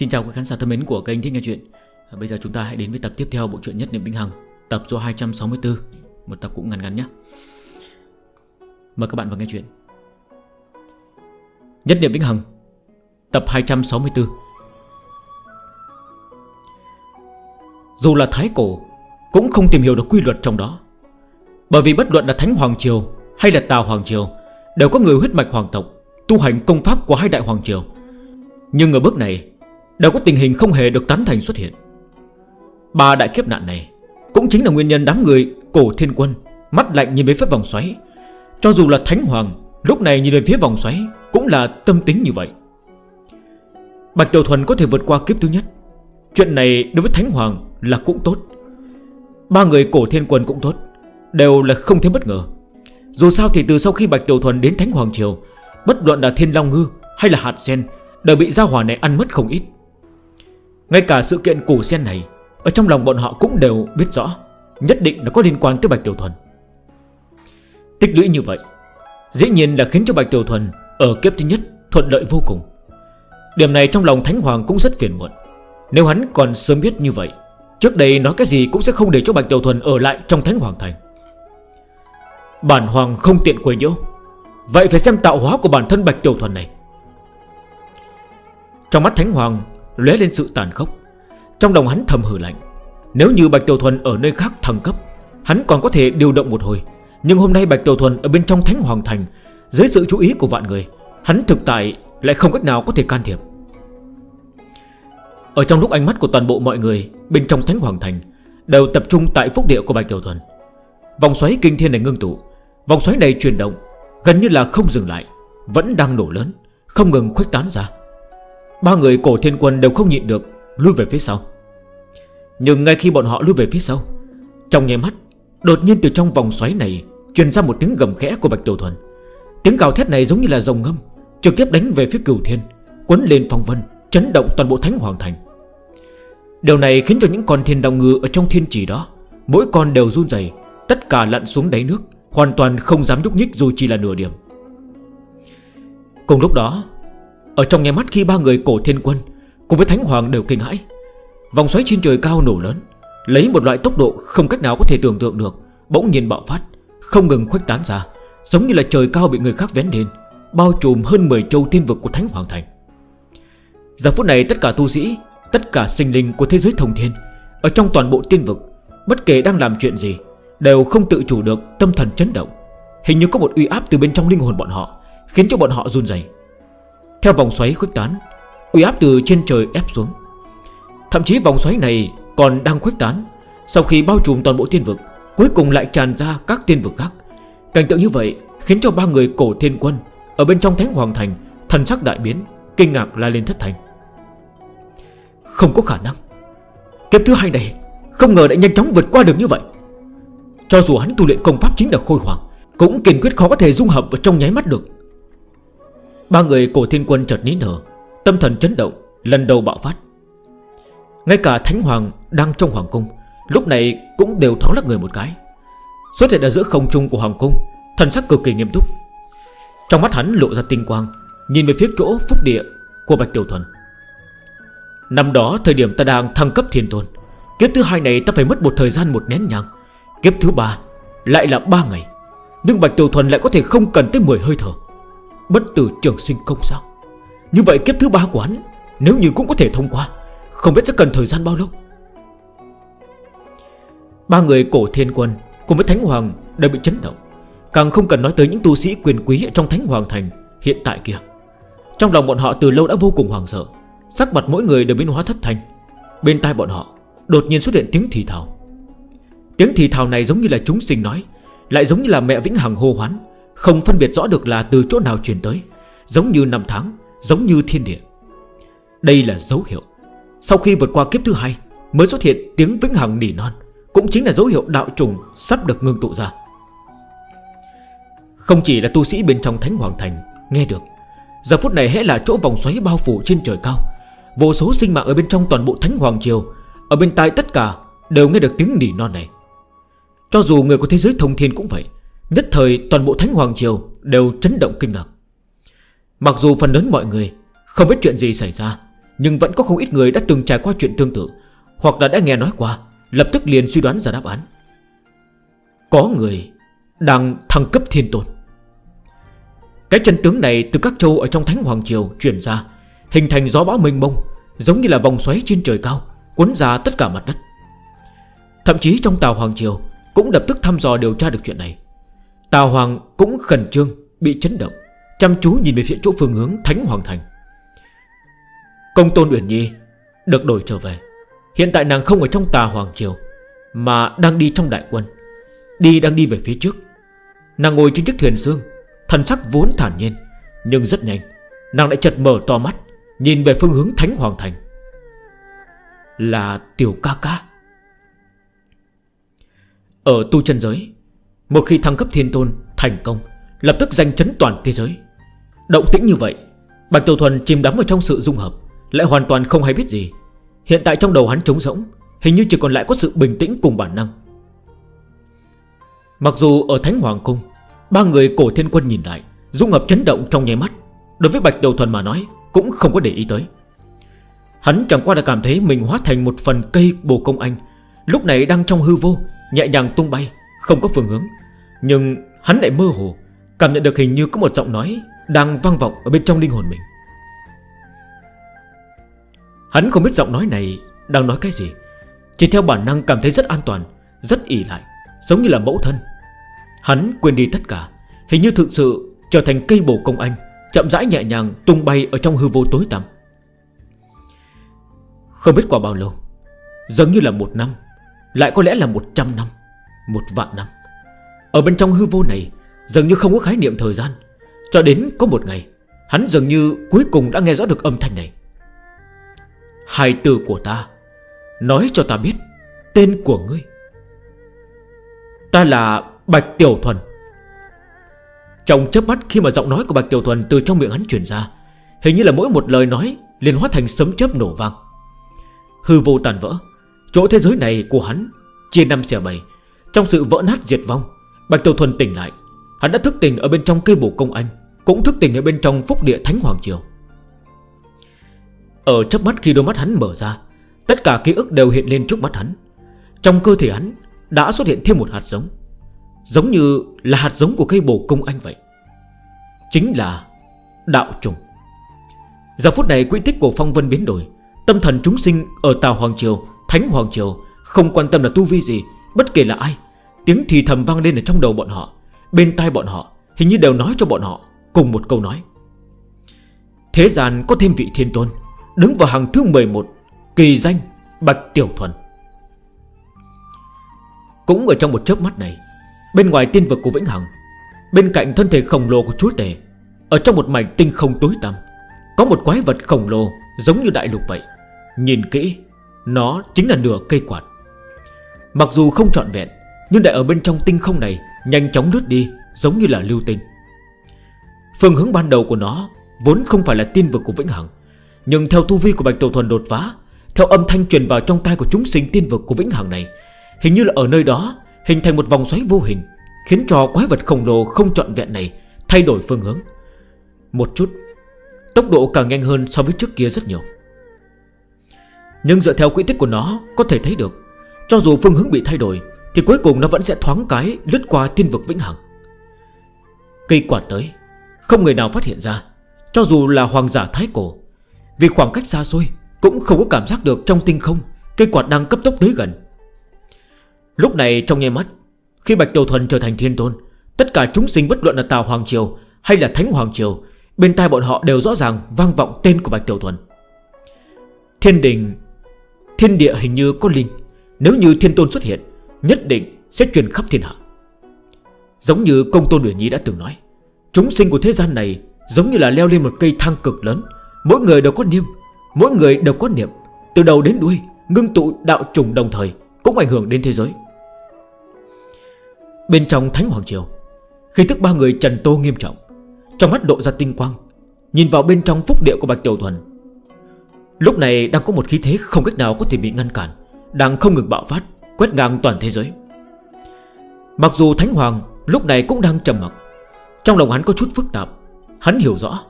Xin chào các khán giả thân mến của kênh Thích Nghe Chuyện. À, bây giờ chúng ta hãy đến với tập tiếp theo bộ truyện Nhất Niệm Vĩnh Hằng, Tập số 264 Một tập cũng ngắn ngắn nhé. Mời các bạn vào nghe chuyện. Nhất Niệm Vĩnh Hằng, Tập 264 Dù là Thái Cổ, Cũng không tìm hiểu được quy luật trong đó. Bởi vì bất luận là Thánh Hoàng Triều Hay là Tào Hoàng Triều Đều có người huyết mạch hoàng tộc Tu hành công pháp của hai đại hoàng triều. Nhưng ở bước này Đều có tình hình không hề được tán thành xuất hiện. Ba đại kiếp nạn này Cũng chính là nguyên nhân đám người Cổ thiên quân Mắt lạnh nhìn về phía vòng xoáy. Cho dù là thánh hoàng, Lúc này nhìn về phía vòng xoáy Cũng là tâm tính như vậy. Bạch Tiểu Thuần có thể vượt qua kiếp thứ nhất. Chuyện này đối với Thánh Hoàng là cũng tốt. Ba người cổ thiên quân cũng tốt, Đều là không thêm bất ngờ. Dù sao thì từ sau khi Bạch Tiểu Thuần đến Thánh Hoàng Triều, Bất luận là Thiên Long Ngư hay là Hạt Sen Đều bị gia hỏa này ăn mất không ít. Ngay cả sự kiện củ sen này, Ở trong lòng bọn họ cũng đều biết rõ, Nhất định là có liên quan tới Bạch Tiểu Thuần. Tích lũy như vậy, Dĩ nhiên là khiến cho Bạch Tiểu Thuần Ở kiếp thứ nhất thuận lợi vô cùng. Điểm này trong lòng Thánh Hoàng cũng rất phiền muộn. Nếu hắn còn sớm biết như vậy, Trước đây nói cái gì cũng sẽ không để cho Bạch Tiểu Thuần ở lại trong Thánh Hoàng Thành. Bản Hoàng không tiện quấy nhiễu, Vậy phải xem tạo hóa của bản thân Bạch Tiểu Thuần này. Trong mắt Thánh Hoàng lóe lên sự tàn khốc. Trong lòng hắn thầm hử lạnh. Nếu như Bạch Tiểu Thuần ở nơi khác thăng cấp, Hắn còn có thể điều động một hồi. Nhưng hôm nay Bạch Tiểu Thuần ở bên trong Thánh Hoàng Thành, Dưới sự chú ý của vạn người, Hắn thực tại lại không cách nào có thể can thiệp. Ở trong lúc ánh mắt của toàn bộ mọi người, Bên trong Thánh Hoàng Thành Đều tập trung tại phúc địa của Bạch Tiểu Thuần. Vòng xoáy kinh thiên này ngưng tụ, Vòng xoáy này chuyển động, Gần như là không dừng lại, Vẫn đang nổ lớn, Không ngừng khuếch tán ra. Ba người cổ thiên quân đều không nhịn được, Lui về phía sau. Nhưng ngay khi bọn họ lui về phía sau, Trong nháy mắt, Đột nhiên từ trong vòng xoáy này Truyền ra một tiếng gầm khẽ của Bạch Tiểu Thuần. Tiếng cào thét này giống như là rồng ngâm, Trực tiếp đánh về phía cửu thiên Quấn lên phong vân, Chấn động toàn bộ thánh hoàng thành. Điều này khiến cho những con thiên đồng ngư Ở trong thiên chỉ đó, Mỗi con đều run dày Tất cả lặn xuống đáy nước, Hoàn toàn không dám nhúc nhích dù chỉ là nửa điểm. Cùng lúc đó ở trong nhà mắt khi ba người cổ thiên quân Cùng với thánh hoàng đều kinh hãi, Vòng xoáy trên trời cao nổ lớn, Lấy một loại tốc độ không cách nào có thể tưởng tượng được, Bỗng nhiên bạo phát, Không ngừng khuếch tán ra, Giống như là trời cao bị người khác vén lên, Bao trùm hơn 10 châu thiên vực của Thánh Hoàng Thành. Giờ phút này tất cả tu sĩ, Tất cả sinh linh của thế giới thông thiên, Ở trong toàn bộ tiên vực, Bất kể đang làm chuyện gì, Đều không tự chủ được tâm thần chấn động. Hình như có một uy áp từ bên trong linh hồn bọn họ, Khiến cho bọn họ run dày theo vòng xoáy khuếch tán, Uy áp từ trên trời ép xuống. Thậm chí vòng xoáy này còn đang khuếch tán Sau khi bao trùm toàn bộ thiên vực, Cuối cùng lại tràn ra các thiên vực khác. Cảnh tượng như vậy khiến cho ba người cổ thiên quân Ở bên trong thánh hoàng thành Thần sắc đại biến, Kinh ngạc la lên thất thành. Không có khả năng. Kiếp thứ hai này Không ngờ đã nhanh chóng vượt qua được như vậy. Cho dù hắn tu luyện công pháp chính là khôi hoàng Cũng kiên quyết khó có thể dung hợp ở trong nháy mắt được. Ba người cổ thiên quân chợt nín thở, Tâm thần chấn động, Lần đầu bạo phát. Ngay cả Thánh Hoàng đang trong Hoàng Cung, Lúc này cũng đều thoáng lắc người một cái. Xuất hiện ở giữa không trung của Hoàng Cung, Thần sắc cực kỳ nghiêm túc. Trong mắt hắn lộ ra tinh quang, Nhìn về phía chỗ phúc địa của Bạch Tiểu Thuần. Năm đó thời điểm ta đang thăng cấp thiên tôn, Kiếp thứ hai này ta phải mất một thời gian một nén nhàng Kiếp thứ ba lại là 3 ngày, Nhưng Bạch Tiểu Thuần lại có thể không cần tới 10 hơi thở. Bất tử trường sinh công sao. Như vậy kiếp thứ ba của hắn, Nếu như cũng có thể thông qua, Không biết sẽ cần thời gian bao lâu. Ba người cổ thiên quân Cùng với Thánh Hoàng đều bị chấn động. Càng không cần nói tới những tu sĩ quyền quý Trong Thánh Hoàng Thành hiện tại kia. Trong lòng bọn họ từ lâu đã vô cùng hoàng sợ, Sắc mặt mỗi người đều biến hóa thất thanh. Bên tai bọn họ Đột nhiên xuất hiện tiếng thì thảo Tiếng thì thảo này giống như là chúng sinh nói, Lại giống như là mẹ Vĩnh Hằng hô hoán. Không phân biệt rõ được là từ chỗ nào truyền tới, Giống như năm tháng, Giống như thiên địa. Đây là dấu hiệu. Sau khi vượt qua kiếp thứ hai, Mới xuất hiện tiếng vĩnh hằng nỉ non, Cũng chính là dấu hiệu đạo trùng sắp được ngưng tụ ra. Không chỉ là tu sĩ bên trong Thánh Hoàng Thành Nghe được, Giờ phút này hẽ là chỗ vòng xoáy bao phủ trên trời cao. Vô số sinh mạng ở bên trong toàn bộ Thánh Hoàng Triều, Ở bên tai tất cả đều nghe được tiếng nỉ non này. Cho dù người của thế giới thông thiên cũng vậy Nhất thời, toàn bộ Thánh Hoàng Triều Đều chấn động kinh ngạc. Mặc dù phần lớn mọi người Không biết chuyện gì xảy ra, Nhưng vẫn có không ít người đã từng trải qua chuyện tương tự, Hoặc là đã nghe nói qua, Lập tức liền suy đoán ra đáp án. Có người đang thăng cấp thiên tôn. Cái chân tướng này từ các châu ở trong Thánh Hoàng Triều chuyển ra, Hình thành gió bão mênh mông, Giống như là vòng xoáy trên trời cao, Cuốn ra tất cả mặt đất. Thậm chí trong Tàu Hoàng Triều Cũng lập tức thăm dò điều tra được chuyện này. Tào Hoàng cũng khẩn trương, Bị chấn động, Chăm chú nhìn về phía chỗ phương hướng Thánh Hoàng Thành. Công tôn Uyển Nhi Được đổi trở về. Hiện tại nàng không ở trong tà Hoàng Triều, Mà đang đi trong đại quân. Đi đang đi về phía trước. Nàng ngồi trên chiếc thuyền xương, Thần sắc vốn thản nhiên, Nhưng rất nhanh, Nàng lại chật mở to mắt, Nhìn về phương hướng Thánh Hoàng Thành. Là Tiểu Ca Ca. Ở tu chân giới một khi thăng cấp thiên tôn, thành công, Lập tức danh chấn toàn thế giới. Động tĩnh như vậy, Bạch Tiểu Thuần chìm đắm ở trong sự dung hợp, Lại hoàn toàn không hay biết gì. Hiện tại trong đầu hắn trống rỗng, Hình như chỉ còn lại có sự bình tĩnh cùng bản năng. Mặc dù ở Thánh Hoàng Cung, Ba người cổ thiên quân nhìn lại, Dung hợp chấn động trong nháy mắt, Đối với Bạch Tiểu Thuần mà nói Cũng không có để ý tới. Hắn chẳng qua đã cảm thấy mình hóa thành một phần cây bồ công anh, Lúc này đang trong hư vô, Nhẹ nhàng tung bay, Không có phương hướng. Nhưng hắn lại mơ hồ, Cảm nhận được hình như có một giọng nói Đang vang vọng ở bên trong linh hồn mình. Hắn không biết giọng nói này Đang nói cái gì, Chỉ theo bản năng cảm thấy rất an toàn, Rất ỉ lại, Giống như là mẫu thân. Hắn quên đi tất cả, Hình như thực sự trở thành cây bổ công anh, Chậm rãi nhẹ nhàng tung bay ở trong hư vô tối tăm. Không biết qua bao lâu, Giống như là một năm, Lại có lẽ là một trăm năm, Một vạn năm. Ở bên trong hư vô này, Dường như không có khái niệm thời gian. Cho đến có một ngày, Hắn dường như cuối cùng đã nghe rõ được âm thanh này. Hai từ của ta, Nói cho ta biết Tên của ngươi. Ta là Bạch Tiểu Thuần. Trong chấp mắt khi mà giọng nói của Bạch Tiểu Thuần Từ trong miệng hắn chuyển ra, Hình như là mỗi một lời nói liền hóa thành sấm chớp nổ vang. Hư vô tàn vỡ, Chỗ thế giới này của hắn Chia năm xẻ bảy, Trong sự vỡ nát diệt vong Bạch Tiêu Thuần tỉnh lại. Hắn đã thức tỉnh ở bên trong cây bổ công anh, Cũng thức tỉnh ở bên trong phúc địa Thánh Hoàng Triều. Ở chấp mắt khi đôi mắt hắn mở ra, Tất cả ký ức đều hiện lên trước mắt hắn. Trong cơ thể hắn đã xuất hiện thêm một hạt giống Giống như là hạt giống của cây bổ công anh vậy. Chính là đạo trùng. Giờ phút này quy tích của phong vân biến đổi, Tâm thần chúng sinh ở Tàu Hoàng Triều, Thánh Hoàng Triều Không quan tâm là tu vi gì, Bất kể là ai Tiếng thì thầm vang lên ở trong đầu bọn họ. Bên tai bọn họ, Hình như đều nói cho bọn họ Cùng một câu nói. Thế gian có thêm vị thiên tôn, Đứng vào hàng thứ 11 Kỳ danh Bạch Tiểu Thuần. Cũng ở trong một chớp mắt này, Bên ngoài tiên vực của Vĩnh Hằng, Bên cạnh thân thể khổng lồ của chúa tể, Ở trong một mảnh tinh không tối tăm, Có một quái vật khổng lồ giống như đại lục vậy. Nhìn kỹ, Nó chính là nửa cây quạt. Mặc dù không trọn vẹn nhưng lại ở bên trong tinh không này, Nhanh chóng lướt đi, giống như là lưu tinh. Phương hướng ban đầu của nó Vốn không phải là tiên vực của Vĩnh Hằng, Nhưng theo tu vi của Bạch tổ Thuần đột phá, Theo âm thanh truyền vào trong tay của chúng sinh tiên vực của Vĩnh Hằng này, Hình như là ở nơi đó, Hình thành một vòng xoáy vô hình, Khiến cho quái vật khổng lồ không trọn vẹn này Thay đổi phương hướng. Một chút, Tốc độ càng nhanh hơn so với trước kia rất nhiều. Nhưng dựa theo quỹ tích của nó, Có thể thấy được, Cho dù phương hướng bị thay đổi thì cuối cùng nó vẫn sẽ thoáng cái Lướt qua thiên vực vĩnh hằng. Cây quạt tới, Không người nào phát hiện ra, Cho dù là hoàng giả thái cổ, Vì khoảng cách xa xôi Cũng không có cảm giác được trong tinh không, Cây quạt đang cấp tốc tới gần. Lúc này trong nhai mắt, Khi Bạch tiểu Thuần trở thành thiên tôn, Tất cả chúng sinh bất luận là tào Hoàng Triều Hay là Thánh Hoàng Triều, Bên tai bọn họ đều rõ ràng vang vọng tên của Bạch Tiểu Thuần. Thiên đình, Thiên địa hình như có linh, Nếu như thiên tôn xuất hiện Nhất định sẽ truyền khắp thiên hạ. Giống như công tôn Uyển Nhi đã từng nói, Chúng sinh của thế gian này Giống như là leo lên một cây thang cực lớn. Mỗi người đều có niêm, Mỗi người đều có niệm. Từ đầu đến đuôi, Ngưng tụ đạo trùng đồng thời Cũng ảnh hưởng đến thế giới. Bên trong Thánh Hoàng Triều, Khi thức ba người trần tô nghiêm trọng, Trong mắt độ ra tinh quang, Nhìn vào bên trong phúc địa của Bạch Tiểu Thuần. Lúc này đang có một khí thế không cách nào có thể bị ngăn cản, Đang không ngừng bạo phát. Quét ngang toàn thế giới. Mặc dù Thánh Hoàng lúc này cũng đang trầm mặc, Trong lòng hắn có chút phức tạp. Hắn hiểu rõ,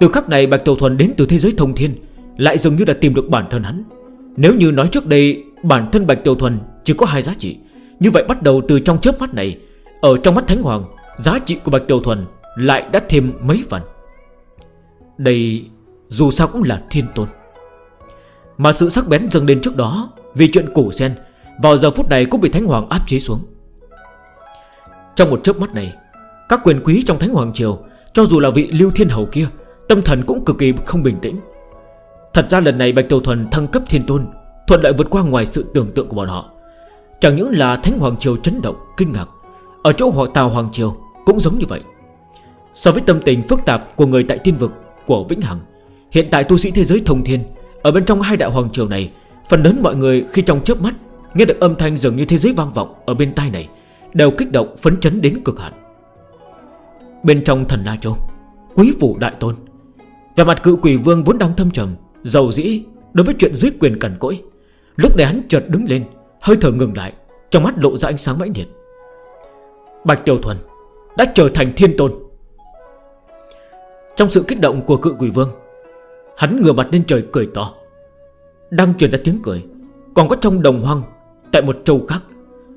Từ khắc này Bạch Tiểu Thuần đến từ thế giới thông thiên Lại dường như đã tìm được bản thân hắn. Nếu như nói trước đây Bản thân Bạch Tiểu Thuần chỉ có hai giá trị, Như vậy bắt đầu từ trong chớp mắt này, Ở trong mắt Thánh Hoàng, Giá trị của Bạch Tiểu Thuần lại đã thêm mấy phần. Đây dù sao cũng là thiên tôn. Mà sự sắc bén dâng lên trước đó Vì chuyện cổ sen vào giờ phút này cũng bị Thánh Hoàng áp chế xuống. Trong một chớp mắt này Các quyền quý trong Thánh Hoàng Triều Cho dù là vị Lưu Thiên Hầu kia Tâm thần cũng cực kỳ không bình tĩnh. Thật ra lần này Bạch Tàu Thuần thăng cấp thiên tôn Thuận lợi vượt qua ngoài sự tưởng tượng của bọn họ. Chẳng những là Thánh Hoàng Triều chấn động, kinh ngạc Ở chỗ họ Tàu Hoàng Triều cũng giống như vậy. So với tâm tình phức tạp của người tại tiên vực của Vĩnh Hằng Hiện tại tu sĩ thế giới thông thiên Ở bên trong hai đại hoàng triều này Phần lớn mọi người khi trong chớp mắt Nghe được âm thanh dường như thế giới vang vọng Ở bên tai này, Đều kích động, phấn chấn đến cực hạn. Bên trong thần La Châu, Quý phủ đại tôn Về mặt cựu quỷ vương vốn đang thâm trầm, Giàu dĩ đối với chuyện dưới quyền cẩn cỗi. Lúc này hắn chợt đứng lên, Hơi thở ngừng lại, Trong mắt lộ ra ánh sáng mãnh liệt. Bạch Tiểu Thuần Đã trở thành thiên tôn. Trong sự kích động của cự quỷ vương, Hắn ngừa mặt lên trời cười to. Đang truyền ra tiếng cười, Còn có trong đồng hoang Tại một châu khác.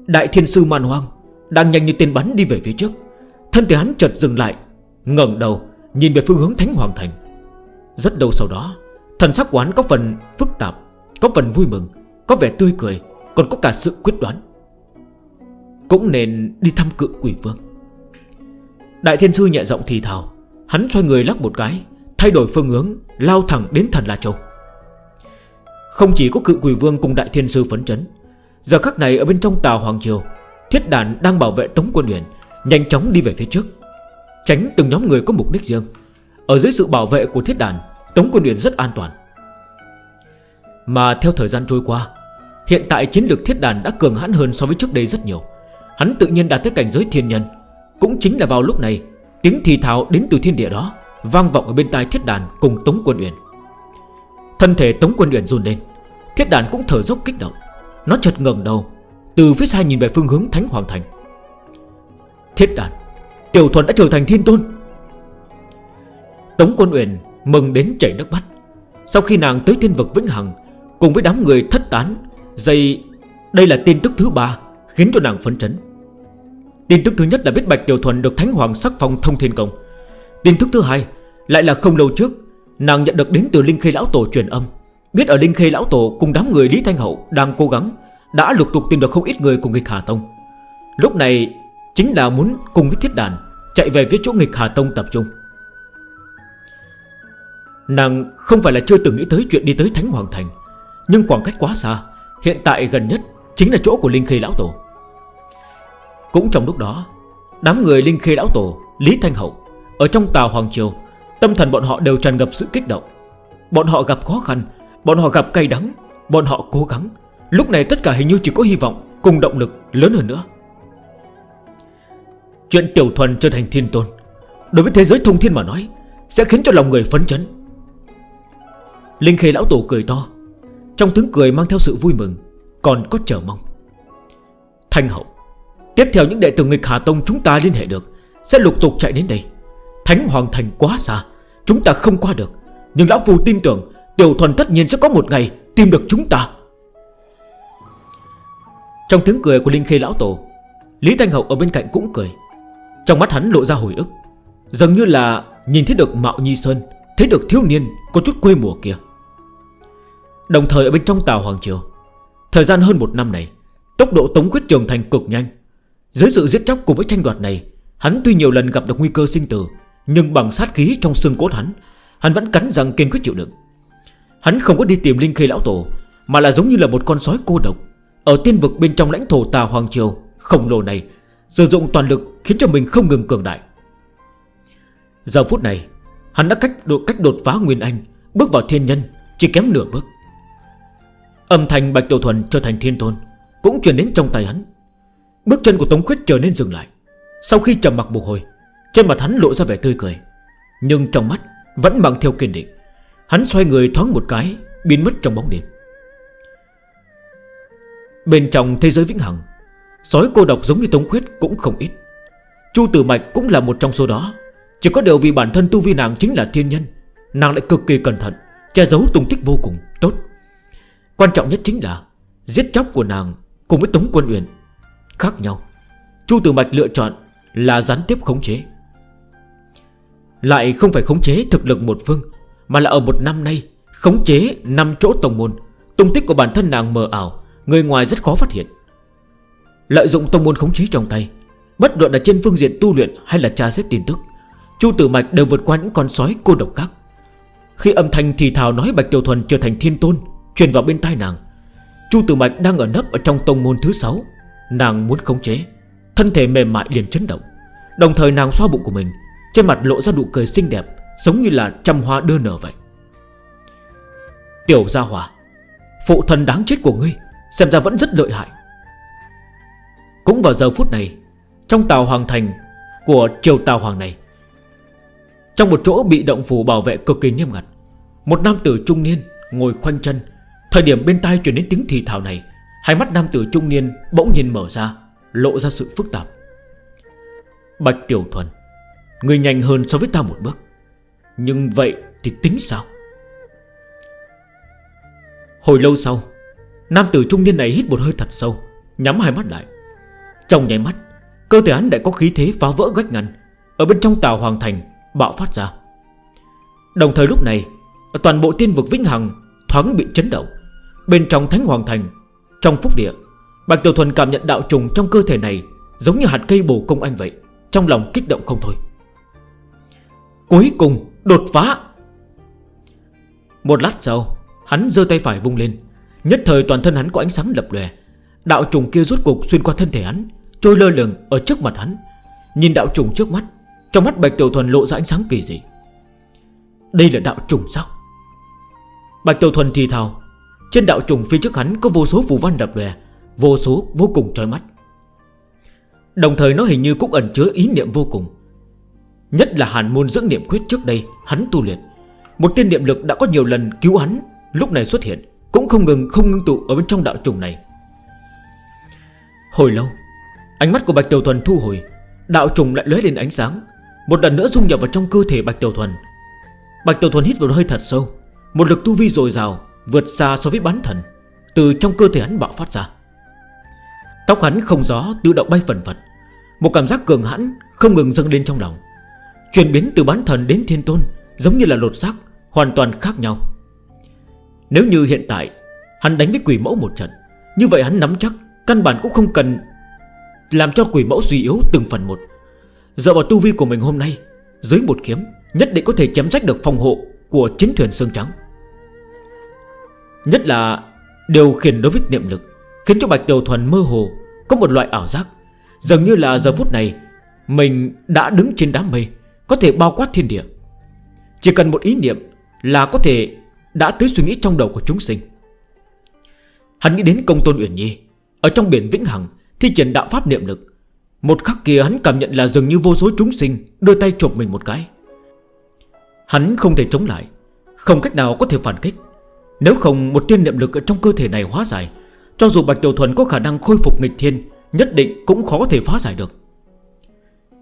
Đại thiên sư man hoang Đang nhanh như tên bắn đi về phía trước. Thân thể hắn chợt dừng lại, ngẩng đầu, nhìn về phương hướng Thánh Hoàng Thành. Rất lâu sau đó, Thần sắc quán có phần phức tạp, Có phần vui mừng, Có vẻ tươi cười, Còn có cả sự quyết đoán. Cũng nên đi thăm cự quỷ vương. Đại thiên sư nhẹ giọng thì thào, Hắn xoay người lắc một cái, Thay đổi phương hướng, Lao thẳng đến thần La Châu. Không chỉ có cự quỷ vương cùng đại thiên sư phấn chấn Giờ khắc này ở bên trong tàu Hoàng Triều, Thiết đàn đang bảo vệ Tống Quân Huyền, Nhanh chóng đi về phía trước. Tránh từng nhóm người có mục đích riêng. Ở dưới sự bảo vệ của thiết đàn, Tống Quân Huyền rất an toàn. Mà theo thời gian trôi qua, Hiện tại chiến lược thiết đàn đã cường hãn hơn so với trước đây rất nhiều. Hắn tự nhiên đạt tới cảnh giới thiên nhân. Cũng chính là vào lúc này, Tiếng thì thảo đến từ thiên địa đó Vang vọng ở bên tai thiết đàn cùng Tống Quân Uyển Thân thể Tống Quân Uyển run lên, Thiết đàn cũng thở dốc kích động. Nó chợt ngần đầu, Từ phía xa nhìn về phương hướng Thánh Hoàng Thành. Thiết đàn, Tiểu thuần đã trở thành thiên tôn. Tống quân Uyển mừng đến chảy nước mắt. Sau khi nàng tới thiên vực Vĩnh Hằng, Cùng với đám người thất tán, dây, Đây là tin tức thứ ba, Khiến cho nàng phấn chấn. Tin tức thứ nhất là biết Bạch Tiểu Thuần được Thánh Hoàng sắc phong thông thiên công. Tin tức thứ hai Lại là không lâu trước, Nàng nhận được đến từ Linh Khê Lão Tổ truyền âm. Biết ở Linh Khê Lão Tổ cùng đám người Lý Thanh Hậu đang cố gắng Đã lục tục tìm được không ít người cùng nghịch Hà Tông. Lúc này chính là muốn cùng với thiết đàn Chạy về phía chỗ nghịch Hà Tông tập trung. Nàng không phải là chưa từng nghĩ tới chuyện đi tới Thánh Hoàng Thành Nhưng khoảng cách quá xa Hiện tại gần nhất chính là chỗ của Linh Khê Lão Tổ. Cũng trong lúc đó Đám người Linh Khê Lão Tổ, Lý Thanh Hậu Ở trong Tàu Hoàng Triều Tâm thần bọn họ đều tràn ngập sự kích động. Bọn họ gặp khó khăn Bọn họ gặp cay đắng, Bọn họ cố gắng. Lúc này tất cả hình như chỉ có hy vọng, Cùng động lực lớn hơn nữa. Chuyện tiểu thuần trở thành thiên tôn. Đối với thế giới thông thiên mà nói, Sẽ khiến cho lòng người phấn chấn. Linh khê lão tổ cười to. Trong tiếng cười mang theo sự vui mừng, Còn có chờ mong. Thanh hậu, Tiếp theo những đệ tử nghịch Hà Tông chúng ta liên hệ được, Sẽ lục tục chạy đến đây. Thánh Hoàng Thành quá xa, Chúng ta không qua được. Nhưng Lão phù tin tưởng Tiểu thuần tất nhiên sẽ có một ngày Tìm được chúng ta. Trong tiếng cười của Linh Khê Lão Tổ, Lý Thanh Hậu ở bên cạnh cũng cười. Trong mắt hắn lộ ra hồi ức. Dường như là nhìn thấy được Mạo Nhi Sơn, Thấy được thiếu niên có chút quê mùa kia. Đồng thời ở bên trong Tàu Hoàng Triều, Thời gian hơn một năm này, Tốc độ Tống Quyết trưởng thành cực nhanh. Dưới sự giết chóc cùng với tranh đoạt này, Hắn tuy nhiều lần gặp được nguy cơ sinh tử, Nhưng bằng sát khí trong xương cốt hắn Hắn vẫn cắn răng kiên quyết chịu đựng. Hắn không có đi tìm Linh Khê Lão Tổ Mà là giống như là một con sói cô độc. Ở tiên vực bên trong lãnh thổ tà Hoàng Triều Khổng lồ này Sử dụng toàn lực khiến cho mình không ngừng cường đại. Giờ phút này Hắn đã cách đột, cách đột phá Nguyên Anh Bước vào thiên nhân Chỉ kém nửa bước. Âm thanh Bạch Tiểu Thuần trở thành thiên tôn Cũng truyền đến trong tay hắn. Bước chân của Tống Khuyết trở nên dừng lại. Sau khi trầm mặc một hồi Trên mặt hắn lộ ra vẻ tươi cười Nhưng trong mắt vẫn bằng theo kiên định. Hắn xoay người thoáng một cái, Biến mất trong bóng đêm. Bên trong thế giới vĩnh hằng, Sói cô độc giống như Tống Khuyết cũng không ít. Chu Tử Mạch cũng là một trong số đó. Chỉ có điều vì bản thân tu vi nàng chính là thiên nhân, Nàng lại cực kỳ cẩn thận, Che giấu tung tích vô cùng, tốt. Quan trọng nhất chính là, Giết chóc của nàng cùng với Tống Quân Uyển Khác nhau. Chu Tử Mạch lựa chọn là gián tiếp khống chế. Lại không phải khống chế thực lực một phương mà là ở một năm nay, Khống chế 5 chỗ tông môn, Tung tích của bản thân nàng mờ ảo, Người ngoài rất khó phát hiện. Lợi dụng tông môn khống chế trong tay, Bất luận là trên phương diện tu luyện hay là tra xét tin tức, Chu Tử Mạch đều vượt qua những con sói cô độc khác. Khi âm thanh thì thào nói Bạch Tiểu Thuần trở thành thiên tôn, Truyền vào bên tai nàng, Chu Tử Mạch đang ở nấp ở trong tông môn thứ 6 Nàng muốn khống chế. Thân thể mềm mại liền chấn động, Đồng thời nàng xoa bụng của mình, Trên mặt lộ ra nụ cười xinh đẹp. Giống như là trăm hoa đưa nở vậy. Tiểu gia hòa, Phụ thần đáng chết của ngươi Xem ra vẫn rất lợi hại. Cũng vào giờ phút này Trong tàu hoàng thành Của triều tàu hoàng này Trong một chỗ bị động phủ bảo vệ cực kỳ nghiêm ngặt Một nam tử trung niên Ngồi khoanh chân Thời điểm bên tai chuyển đến tiếng thì thảo này Hai mắt nam tử trung niên bỗng nhìn mở ra Lộ ra sự phức tạp. Bạch Tiểu Thuần Người nhanh hơn so với ta một bước. Nhưng vậy thì tính sao? Hồi lâu sau, Nam tử trung niên này hít một hơi thật sâu, Nhắm hai mắt lại. Trong nháy mắt, Cơ thể hắn đã có khí thế phá vỡ gách ngăn, Ở bên trong tàu hoàng thành Bạo phát ra. Đồng thời lúc này, Toàn bộ tiên vực Vĩnh Hằng thoáng bị chấn động. Bên trong Thánh Hoàng Thành, Trong phúc địa, Bạch Tiểu Thuần cảm nhận đạo trùng trong cơ thể này Giống như hạt cây bổ công anh vậy, Trong lòng kích động không thôi. Cuối cùng Đột phá. Một lát sau Hắn dơ tay phải vung lên. Nhất thời toàn thân hắn có ánh sáng lập lè. Đạo trùng kia rút cục xuyên qua thân thể hắn Trôi lơ lửng ở trước mặt hắn. Nhìn đạo trùng trước mắt Trong mắt Bạch Tiểu Thuần lộ ra ánh sáng kỳ dị. Đây là đạo trùng sao? Bạch Tiểu Thuần thì thào. Trên đạo trùng phía trước hắn có vô số phù văn đập lè, Vô số vô cùng trói mắt. Đồng thời nó hình như cũng ẩn chứa ý niệm vô cùng. Nhất là hàn môn dưỡng niệm quyết trước đây, Hắn tu luyện. Một tiên niệm lực đã có nhiều lần cứu hắn, Lúc này xuất hiện, Cũng không ngừng, không ngưng tụ ở bên trong đạo trùng này. Hồi lâu, Ánh mắt của Bạch Tiểu Thuần thu hồi, Đạo trùng lại lóe lên ánh sáng. Một lần nữa dung nhập vào trong cơ thể Bạch Tiểu Thuần. Bạch Tiểu Thuần hít vào hơi thật sâu, Một lực tu vi dồi dào, Vượt xa so với bán thần, Từ trong cơ thể hắn bạo phát ra. Tóc hắn không gió, tự động bay phần phật. Một cảm giác cường hãn không ngừng dâng lên trong lòng. Chuyển biến từ bán thần đến thiên tôn Giống như là lột xác, Hoàn toàn khác nhau. Nếu như hiện tại, Hắn đánh với quỷ mẫu một trận, Như vậy hắn nắm chắc Căn bản cũng không cần Làm cho quỷ mẫu suy yếu từng phần một. Dựa vào tu vi của mình hôm nay, Dưới một kiếm, Nhất định có thể chém rách được phòng hộ Của chiến thuyền xương trắng. Nhất là điều khiển đối với niệm lực, Khiến cho Bạch Tiểu Thuần mơ hồ, Có một loại ảo giác. Dường như là giờ phút này, Mình đã đứng trên đám mây. Có thể bao quát thiên địa. Chỉ cần một ý niệm là có thể đã tới suy nghĩ trong đầu của chúng sinh. Hắn nghĩ đến công tôn Uyển Nhi, Ở trong biển Vĩnh Hằng Thi triển đạo pháp niệm lực. Một khắc kia hắn cảm nhận là dường như vô số chúng sinh Đưa tay chụp mình một cái. Hắn không thể chống lại, Không cách nào có thể phản kích. Nếu không, một tiên niệm lực ở trong cơ thể này hóa giải, Cho dù Bạch Tiểu Thuần có khả năng khôi phục nghịch thiên, Nhất định cũng khó có thể phá giải được.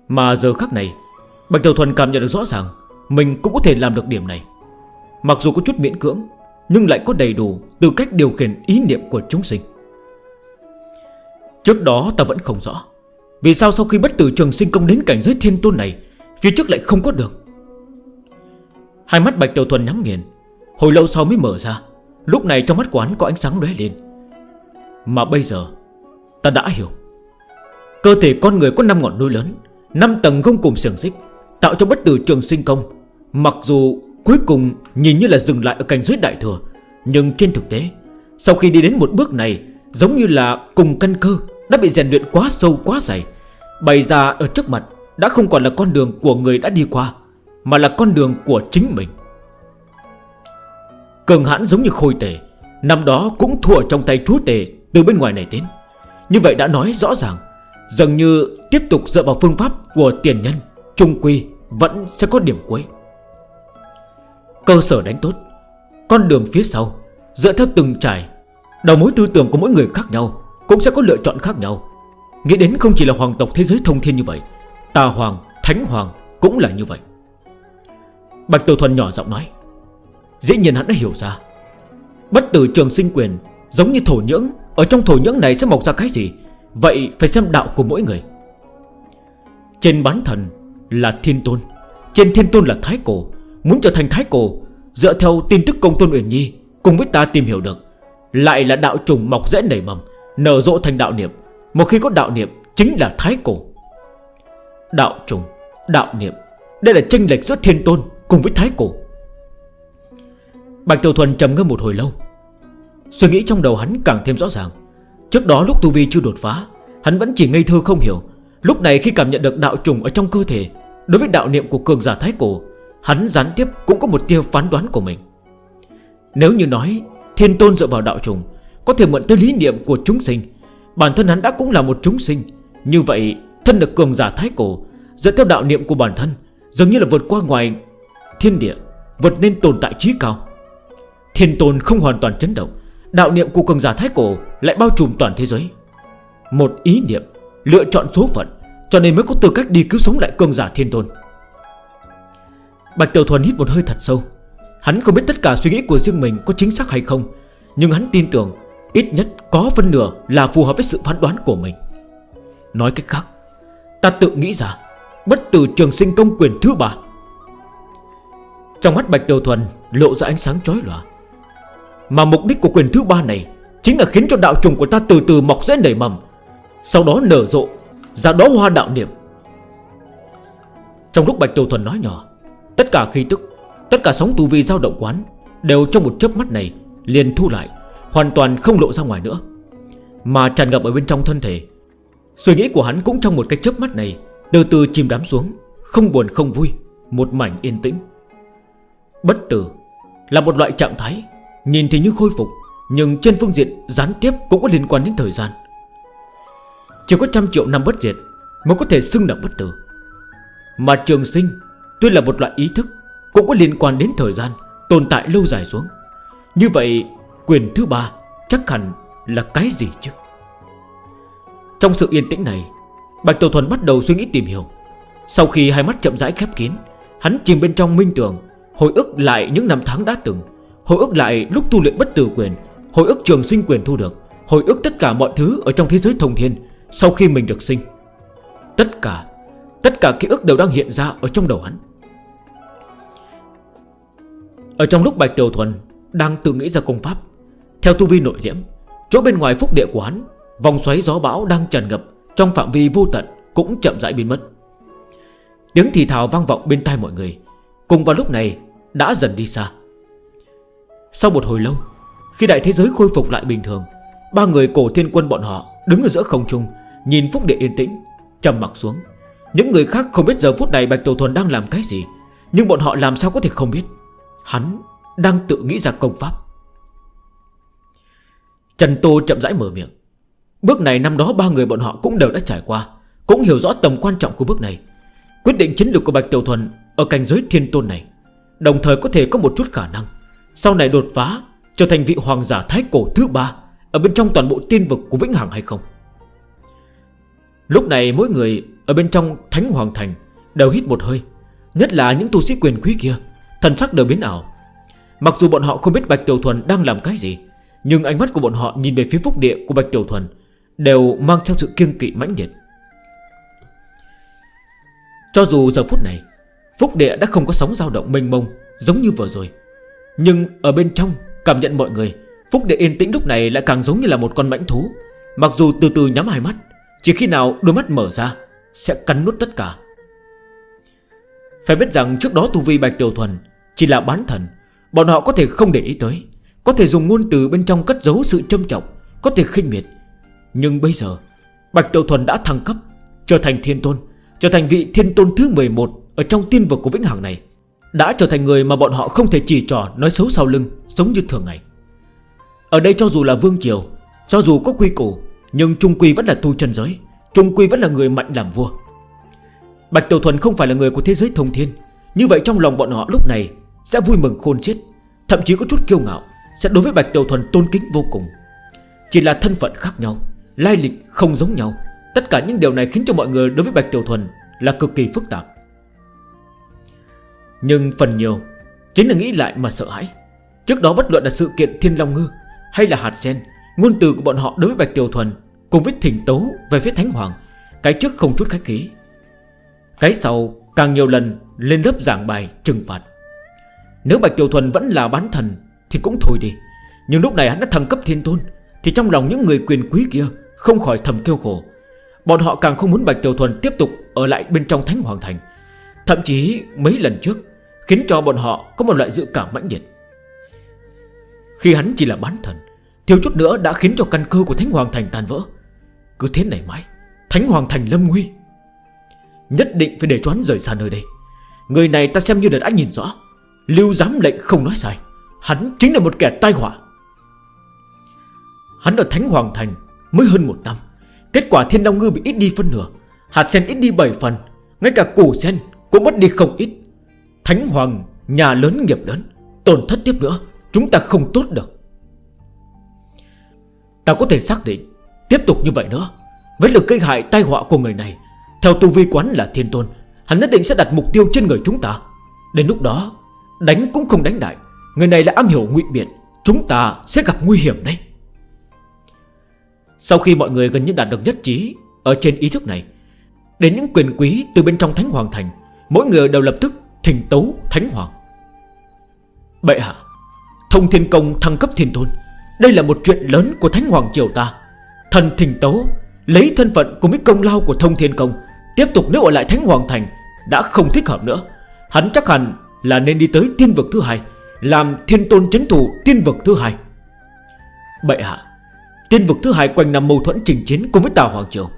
Mà giờ khắc này Bạch Tiểu Thuần cảm nhận được rõ ràng, Mình cũng có thể làm được điểm này. Mặc dù có chút miễn cưỡng, Nhưng lại có đầy đủ tư cách điều khiển ý niệm của chúng sinh. Trước đó ta vẫn không rõ, Vì sao sau khi bất tử trường sinh công đến cảnh giới thiên tôn này, Phía trước lại không có được? Hai mắt Bạch Tiểu Thuần nhắm nghiền, Hồi lâu sau mới mở ra, Lúc này trong mắt quán có ánh sáng đóe lên. Mà bây giờ, Ta đã hiểu. Cơ thể con người có 5 ngọn đuôi lớn 5 tầng gông cùng sườn dích. Tạo cho bất tử trường sinh công. Mặc dù cuối cùng nhìn như là dừng lại ở cảnh giới đại thừa, Nhưng trên thực tế, Sau khi đi đến một bước này, Giống như là cùng căn cơ Đã bị rèn luyện quá sâu, quá dày, Bày ra ở trước mặt Đã không còn là con đường của người đã đi qua, Mà là con đường của chính mình. Cường hãn giống như khôi tể Năm đó cũng thua trong tay chú tể Từ bên ngoài này đến. Như vậy đã nói rõ ràng, Dường như tiếp tục dựa vào phương pháp của tiền nhân, Trung quy vẫn sẽ có điểm cuối. Cơ sở đánh tốt Con đường phía sau Dựa theo từng trải Đầu mối tư tưởng của mỗi người khác nhau Cũng sẽ có lựa chọn khác nhau. Nghĩ đến không chỉ là hoàng tộc thế giới thông thiên như vậy Tà hoàng, thánh hoàng cũng là như vậy. Bạch Tiểu Thuần nhỏ giọng nói Dĩ nhiên hắn đã hiểu ra. Bất tử trường sinh quyền Giống như thổ nhưỡng Ở trong thổ nhưỡng này sẽ mọc ra cái gì? Vậy phải xem đạo của mỗi người. Trên bán thần là thiên tôn. Trên thiên tôn là thái cổ. Muốn trở thành thái cổ Dựa theo tin tức công tôn Uyển Nhi Cùng với ta tìm hiểu được Lại là đạo trùng mọc rễ nảy mầm Nở rộ thành đạo niệm. Một khi có đạo niệm chính là thái cổ. Đạo trùng, đạo niệm Đây là chênh lệch giữa thiên tôn cùng với thái cổ. Bạch Tiểu Thuần trầm ngâm một hồi lâu. Suy nghĩ trong đầu hắn càng thêm rõ ràng. Trước đó lúc Tu Vi chưa đột phá Hắn vẫn chỉ ngây thơ không hiểu Lúc này khi cảm nhận được đạo trùng ở trong cơ thể, Đối với đạo niệm của cường giả thái cổ, Hắn gián tiếp cũng có một tiêu phán đoán của mình. Nếu như nói Thiên tôn dựa vào đạo trùng, Có thể mượn tới lý niệm của chúng sinh, Bản thân hắn đã cũng là một chúng sinh. Như vậy, thân được cường giả thái cổ Dẫn theo đạo niệm của bản thân, Dường như là vượt qua ngoài thiên địa, Vượt nên tồn tại trí cao. Thiên tôn không hoàn toàn chấn động, Đạo niệm của cường giả thái cổ Lại bao trùm toàn thế giới. Một ý niệm Lựa chọn số phận, Cho nên mới có tư cách đi cứu sống lại cường giả thiên tôn. Bạch Tiểu Thuần hít một hơi thật sâu. Hắn không biết tất cả suy nghĩ của riêng mình có chính xác hay không, Nhưng hắn tin tưởng Ít nhất có phân nửa là phù hợp với sự phán đoán của mình. Nói cách khác, Ta tự nghĩ ra, Bất tử trường sinh công quyền thứ ba. Trong mắt Bạch Đầu Thuần Lộ ra ánh sáng chói lòa. Mà mục đích của quyền thứ ba này Chính là khiến cho đạo trùng của ta từ từ mọc dễ nảy mầm sau đó nở rộ, Ra đó hoa đạo niệm. Trong lúc Bạch Tiêu Thuần nói nhỏ, Tất cả khí tức, Tất cả sóng tu vi dao động quán Đều trong một chớp mắt này liền thu lại, Hoàn toàn không lộ ra ngoài nữa. Mà tràn ngập ở bên trong thân thể, Suy nghĩ của hắn cũng trong một cái chớp mắt này Từ từ chìm đám xuống, Không buồn không vui, Một mảnh yên tĩnh. Bất tử Là một loại trạng thái, Nhìn thì như khôi phục, Nhưng trên phương diện gián tiếp cũng có liên quan đến thời gian. Chỉ có trăm triệu năm bất diệt Mới có thể xưng là bất tử. Mà trường sinh, Tuy là một loại ý thức, Cũng có liên quan đến thời gian, Tồn tại lâu dài xuống. Như vậy, quyền thứ ba Chắc hẳn là cái gì chứ? Trong sự yên tĩnh này, Bạch Tổ Thuần bắt đầu suy nghĩ tìm hiểu. Sau khi hai mắt chậm rãi khép kín, Hắn chìm bên trong minh tưởng, Hồi ức lại những năm tháng đã từng, Hồi ức lại lúc tu luyện bất tử quyền, Hồi ức trường sinh quyền thu được, Hồi ức tất cả mọi thứ ở trong thế giới thông thiên. Sau khi mình được sinh, Tất cả Tất cả ký ức đều đang hiện ra ở trong đầu hắn. Ở trong lúc Bạch Tiểu Thuần Đang tự nghĩ ra công pháp, Theo tu vi nội liễm, Chỗ bên ngoài phúc địa của hắn, Vòng xoáy gió bão đang tràn ngập Trong phạm vi vô tận cũng chậm rãi biến mất. Tiếng thì thào vang vọng bên tai mọi người, Cùng vào lúc này đã dần đi xa. Sau một hồi lâu, Khi đại thế giới khôi phục lại bình thường, Ba người cổ thiên quân bọn họ Đứng ở giữa không trung, Nhìn phúc địa yên tĩnh, trầm mặt xuống. Những người khác không biết giờ phút này Bạch Tổ Thuần đang làm cái gì, Nhưng bọn họ làm sao có thể không biết. Hắn đang tự nghĩ ra công pháp. Trần Tô chậm rãi mở miệng. Bước này năm đó ba người bọn họ cũng đều đã trải qua, Cũng hiểu rõ tầm quan trọng của bước này. Quyết định chiến lược của Bạch Tiểu Thuần Ở cảnh giới thiên tôn này, Đồng thời có thể có một chút khả năng, Sau này đột phá Trở thành vị hoàng giả thái cổ thứ ba. Ở bên trong toàn bộ tiên vực của Vĩnh Hằng hay không? Lúc này mỗi người Ở bên trong Thánh Hoàng Thành Đều hít một hơi, Nhất là những tu sĩ quyền quý kia, Thần sắc đều biến ảo. Mặc dù bọn họ không biết Bạch Tiểu Thuần đang làm cái gì, Nhưng ánh mắt của bọn họ nhìn về phía phúc địa của Bạch Tiểu Thuần Đều mang theo sự kiêng kỵ mãnh liệt. Cho dù giờ phút này, Phúc địa đã không có sóng dao động mênh mông Giống như vừa rồi, Nhưng ở bên trong cảm nhận mọi người Phúc Đệ yên tĩnh lúc này lại càng giống như là một con mãnh thú. Mặc dù từ từ nhắm hai mắt, Chỉ khi nào đôi mắt mở ra Sẽ cắn nút tất cả. Phải biết rằng trước đó tu vi Bạch Tiểu Thuần Chỉ là bán thần, Bọn họ có thể không để ý tới, Có thể dùng ngôn từ bên trong cất giấu sự châm trọng, Có thể khinh miệt. Nhưng bây giờ, Bạch Tiểu Thuần đã thăng cấp, Trở thành thiên tôn, Trở thành vị thiên tôn thứ 11 Ở trong tiên vực của Vĩnh Hằng này, Đã trở thành người mà bọn họ không thể chỉ trò Nói xấu sau lưng, Giống như thường ngày. Ở đây cho dù là vương triều, Cho dù có quy củ, Nhưng Trung Quy vẫn là tu chân giới. Trung Quy vẫn là người mạnh làm vua. Bạch Tiểu Thuần không phải là người của thế giới thông thiên. Như vậy trong lòng bọn họ lúc này Sẽ vui mừng khôn chết, Thậm chí có chút kiêu ngạo, Sẽ đối với Bạch Tiểu Thuần tôn kính vô cùng. Chỉ là thân phận khác nhau, Lai lịch không giống nhau. Tất cả những điều này khiến cho mọi người đối với Bạch Tiểu Thuần Là cực kỳ phức tạp. Nhưng phần nhiều Chính là nghĩ lại mà sợ hãi. Trước đó bất luận là sự kiện Thiên Long Ngư hay là hạt sen. Ngôn từ của bọn họ đối với Bạch Tiểu Thuần Cùng với thỉnh tấu về phía Thánh Hoàng, Cái trước không chút khách khí. Cái sau càng nhiều lần lên lớp giảng bài trừng phạt. Nếu Bạch Tiểu Thuần vẫn là bán thần Thì cũng thôi đi. Nhưng lúc này hắn đã thăng cấp thiên tôn, Thì trong lòng những người quyền quý kia Không khỏi thầm kêu khổ. Bọn họ càng không muốn Bạch Tiểu Thuần tiếp tục Ở lại bên trong Thánh Hoàng Thành. Thậm chí mấy lần trước Khiến cho bọn họ có một loại dự cảm mãnh liệt. Khi hắn chỉ là bán thần Thiếu chút nữa đã khiến cho căn cơ của Thánh Hoàng Thành tan vỡ. Cứ thế này mãi Thánh Hoàng Thành lâm nguy. Nhất định phải để cho rời xa nơi đây. Người này ta xem như đã, nhìn rõ. Lưu giám lệnh không nói sai. Hắn chính là một kẻ tai họa. Hắn ở Thánh Hoàng Thành Mới hơn một năm. Kết quả thiên long ngư bị ít đi phân nửa. Hạt sen ít đi 7 phần. Ngay cả củ sen cũng mất đi không ít. Thánh Hoàng nhà lớn nghiệp lớn. Tổn thất tiếp nữa Chúng ta không tốt được. Ta có thể xác định, Tiếp tục như vậy nữa Với lực gây hại tai họa của người này. Theo tu vi quán là thiên tôn, Hắn nhất định sẽ đặt mục tiêu trên người chúng ta. Đến lúc đó, Đánh cũng không đánh đại, Người này là am hiểu nguy biện, Chúng ta sẽ gặp nguy hiểm đấy. Sau khi mọi người gần như đạt được nhất trí Ở trên ý thức này, Đến những quyền quý từ bên trong Thánh Hoàng Thành, Mỗi người đều lập tức thỉnh tấu Thánh Hoàng. Bệ hạ, Thông thiên công thăng cấp thiên tôn đây là một chuyện lớn của Thánh Hoàng Triều ta. Thần Thình tấu, Lấy thân phận cùng với công lao của Thông Thiên Công, Tiếp tục nếu ở lại Thánh Hoàng Thành, Đã không thích hợp nữa. Hắn chắc hẳn là nên đi tới tiên vực thứ hai, Làm thiên tôn chấn thủ tiên vực thứ hai. Bệ hạ Tiên vực thứ hai quanh năm mâu thuẫn trình chiến cùng với Tào Hoàng Triều.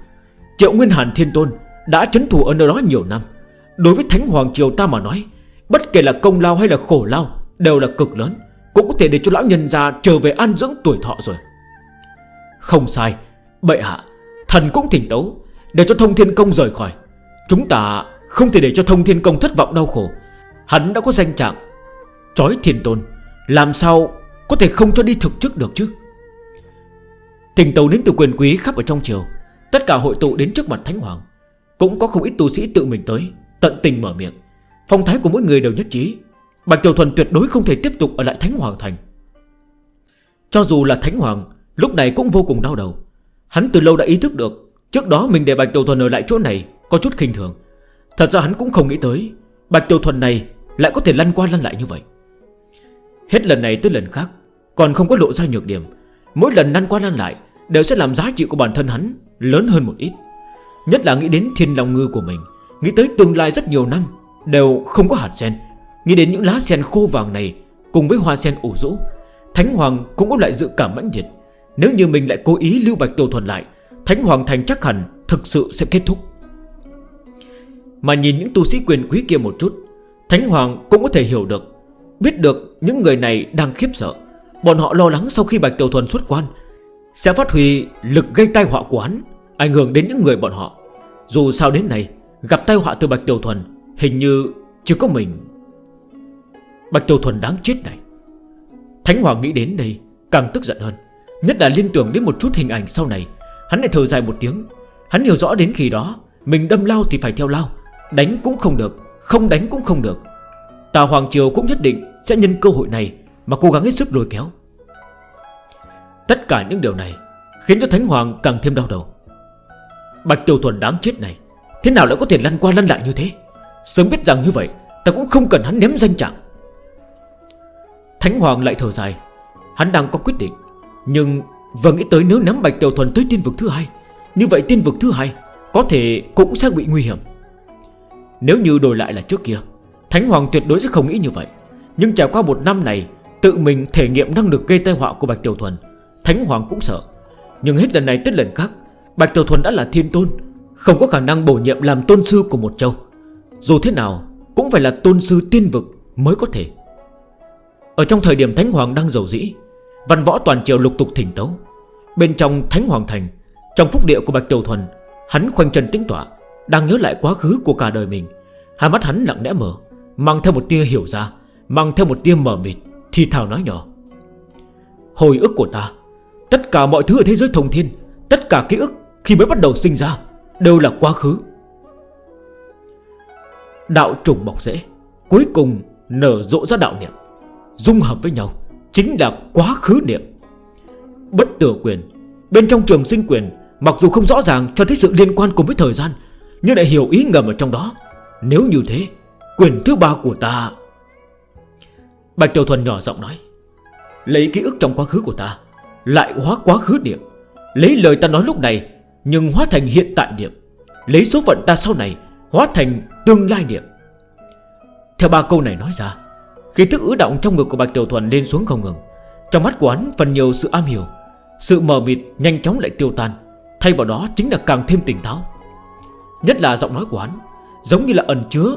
Triệu Nguyên Hàn Thiên Tôn Đã chấn thủ ở nơi đó nhiều năm. Đối với Thánh Hoàng Triều ta mà nói, Bất kể là công lao hay là khổ lao, Đều là cực lớn. Cũng có thể để cho lão nhân ra trở về an dưỡng tuổi thọ rồi. Không sai, Bệ hạ, Thần cũng thỉnh tấu, Để cho thông thiên công rời khỏi. Chúng ta không thể để cho thông thiên công thất vọng đau khổ. Hắn đã có danh trạng Chói thiên tôn, Làm sao có thể không cho đi thực chức được chứ? Thỉnh tấu đến từ quyền quý khắp ở trong chiều Tất cả hội tụ đến trước mặt Thánh Hoàng. Cũng có không ít tu sĩ tự mình tới, Tận tình mở miệng. Phong thái của mỗi người đều nhất trí. Bạch Tiểu Thuần tuyệt đối không thể tiếp tục ở lại Thánh Hoàng Thành. Cho dù là Thánh Hoàng, Lúc này cũng vô cùng đau đầu. Hắn từ lâu đã ý thức được, Trước đó mình để Bạch Tiểu Thuần ở lại chỗ này Có chút khinh thường. Thật ra hắn cũng không nghĩ tới Bạch Tiểu Thuần này lại có thể lăn qua lăn lại như vậy. Hết lần này tới lần khác, Còn không có lộ ra nhược điểm. Mỗi lần lăn qua lăn lại Đều sẽ làm giá trị của bản thân hắn lớn hơn một ít. Nhất là nghĩ đến thiên lòng ngư của mình, Nghĩ tới tương lai rất nhiều năm Đều không có hạt sen. Nghĩ đến những lá sen khô vàng này, Cùng với hoa sen ủ rũ, Thánh Hoàng cũng có lại dự cảm mãnh nhiệt Nếu như mình lại cố ý lưu Bạch tiêu Thuần lại, Thánh Hoàng thành chắc hẳn Thực sự sẽ kết thúc. Mà nhìn những tu sĩ quyền quý kia một chút, Thánh Hoàng cũng có thể hiểu được, Biết được những người này đang khiếp sợ. Bọn họ lo lắng sau khi Bạch tiêu Thuần xuất quan, Sẽ phát huy lực gây tai họa của hắn, Ảnh hưởng đến những người bọn họ. Dù sao đến nay, Gặp tai họa từ Bạch tiêu Thuần Hình như chưa có mình. Bạch Tiểu Thuần đáng chết này. Thánh Hoàng nghĩ đến đây, Càng tức giận hơn. Nhất là liên tưởng đến một chút hình ảnh sau này, Hắn lại thở dài một tiếng. Hắn hiểu rõ đến khi đó, Mình đâm lao thì phải theo lao. Đánh cũng không được, Không đánh cũng không được. Tà Hoàng Triều cũng nhất định sẽ nhân cơ hội này Mà cố gắng hết sức lôi kéo. Tất cả những điều này Khiến cho Thánh Hoàng càng thêm đau đầu. Bạch Tiểu Thuần đáng chết này, Thế nào lại có thể lăn qua lăn lại như thế? Sớm biết rằng như vậy, Ta cũng không cần hắn ném danh trạng. Thánh Hoàng lại thở dài. Hắn đang có quyết định, Nhưng vừa nghĩ tới nếu nắm Bạch Tiểu Thuần tới tiên vực thứ hai, Như vậy tiên vực thứ hai Có thể cũng sẽ bị nguy hiểm. Nếu như đổi lại là trước kia, Thánh Hoàng tuyệt đối sẽ không nghĩ như vậy. Nhưng trải qua một năm này, Tự mình thể nghiệm năng lực gây tai họa của Bạch Tiểu Thuần, Thánh Hoàng cũng sợ. Nhưng hết lần này tới lần khác, Bạch Tiểu Thuần đã là thiên tôn, Không có khả năng bổ nhiệm làm tôn sư của một châu. Dù thế nào, cũng phải là tôn sư tiên vực mới có thể. Ở trong thời điểm Thánh Hoàng đang giàu dĩ, Văn võ toàn triều lục tục thỉnh tấu. Bên trong Thánh Hoàng Thành, Trong phúc địa của Bạch Tiểu Thuần, Hắn khoanh chân tính tỏa Đang nhớ lại quá khứ của cả đời mình. Hai mắt hắn lặng lẽ mở, Mang theo một tia hiểu ra, Mang theo một tia mở mịt, Thì thảo nói nhỏ. Hồi ức của ta, Tất cả mọi thứ ở thế giới thông thiên, Tất cả ký ức khi mới bắt đầu sinh ra, Đều là quá khứ. Đạo trùng mọc rễ, Cuối cùng nở rộ ra đạo niệm dung hợp với nhau Chính là quá khứ niệm. Bất tử quyền, Bên trong trường sinh quyền, Mặc dù không rõ ràng cho thấy sự liên quan cùng với thời gian, Nhưng lại hiểu ý ngầm ở trong đó. Nếu như thế, Quyền thứ ba của ta, Bạch Tiểu Thuần nhỏ giọng nói, Lấy ký ức trong quá khứ của ta, Lại hóa quá khứ niệm. Lấy lời ta nói lúc này, Nhưng hóa thành hiện tại niệm. Lấy số phận ta sau này, Hóa thành tương lai niệm. Theo ba câu này nói ra Ký thức ứ động trong ngực của Bạch Tiểu Thuần lên xuống không ngừng, Trong mắt của hắn phần nhiều sự am hiểu, Sự mờ mịt nhanh chóng lại tiêu tan, Thay vào đó chính là càng thêm tỉnh táo. Nhất là giọng nói của hắn, Giống như là ẩn chứa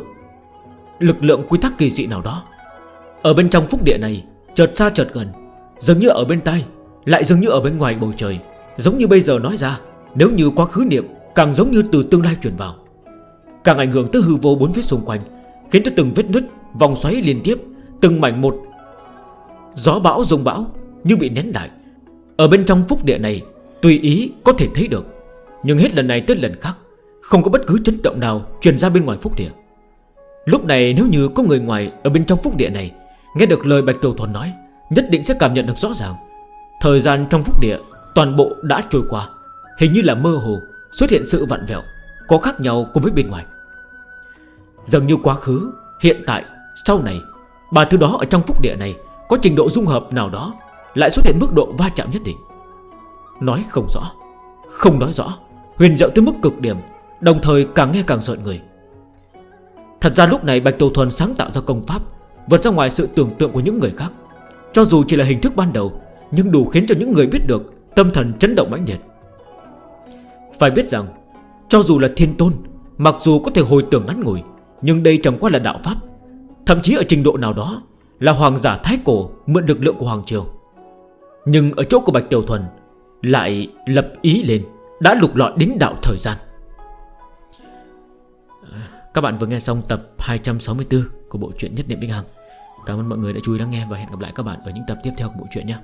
Lực lượng quy tắc kỳ dị nào đó. Ở bên trong phúc địa này, Chợt xa chợt gần giống như ở bên tay Lại giống như ở bên ngoài bầu trời, Giống như bây giờ nói ra, Nếu như quá khứ niệm, Càng giống như từ tương lai chuyển vào. Càng ảnh hưởng tới hư vô bốn phía xung quanh, Khiến cho từng vết nứt, Vòng xoáy liên tiếp Từng mảnh một. Gió bão dùng bão Như bị nén lại. Ở bên trong phúc địa này, Tùy ý có thể thấy được. Nhưng hết lần này tới lần khác, Không có bất cứ chấn động nào Truyền ra bên ngoài phúc địa. Lúc này nếu như có người ngoài Ở bên trong phúc địa này, Nghe được lời Bạch Tiểu Thuần nói, Nhất định sẽ cảm nhận được rõ ràng. Thời gian trong phúc địa Toàn bộ đã trôi qua, Hình như là mơ hồ, Xuất hiện sự vặn vẹo, Có khác nhau cùng với bên ngoài. Dường như quá khứ, Hiện tại, Sau này Ba thứ đó ở trong phúc địa này, Có trình độ dung hợp nào đó, Lại xuất hiện mức độ va chạm nhất định? Nói không rõ, Không nói rõ. Huyền diệu tới mức cực điểm, Đồng thời càng nghe càng sợ người. Thật ra lúc này Bạch Tổ Thuần sáng tạo ra công pháp, Vượt ra ngoài sự tưởng tượng của những người khác. Cho dù chỉ là hình thức ban đầu, Nhưng đủ khiến cho những người biết được Tâm thần chấn động mãnh liệt. Phải biết rằng, Cho dù là thiên tôn, Mặc dù có thể hồi tưởng ngắn ngủi, Nhưng đây chẳng qua là đạo pháp. Thậm chí ở trình độ nào đó, Là hoàng giả thái cổ mượn lực lượng của Hoàng Triều. Nhưng ở chỗ của Bạch Tiểu Thuần Lại lập ý lên, Đã lục lọi đến đạo thời gian. Các bạn vừa nghe xong tập 264 Của bộ truyện Nhất Niệm Vĩnh Hằng. Cảm ơn mọi người đã chú ý lắng nghe Và hẹn gặp lại các bạn ở những tập tiếp theo của bộ truyện nhé.